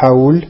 حول